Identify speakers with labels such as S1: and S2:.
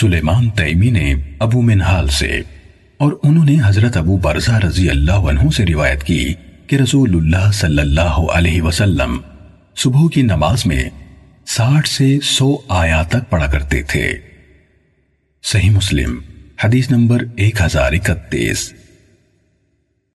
S1: سلیمان تیمی نے ابو منحال سے اور انہوں نے حضرت ابو برزہ رضی اللہ عنہ سے روایت کی کہ رسول اللہ صلی اللہ علیہ وسلم صبح کی نماز میں ساٹھ سے سو آیا تک پڑھا کرتے تھے۔ صحیح مسلم، حدیث نمبر ایک ہزار اکتیس۔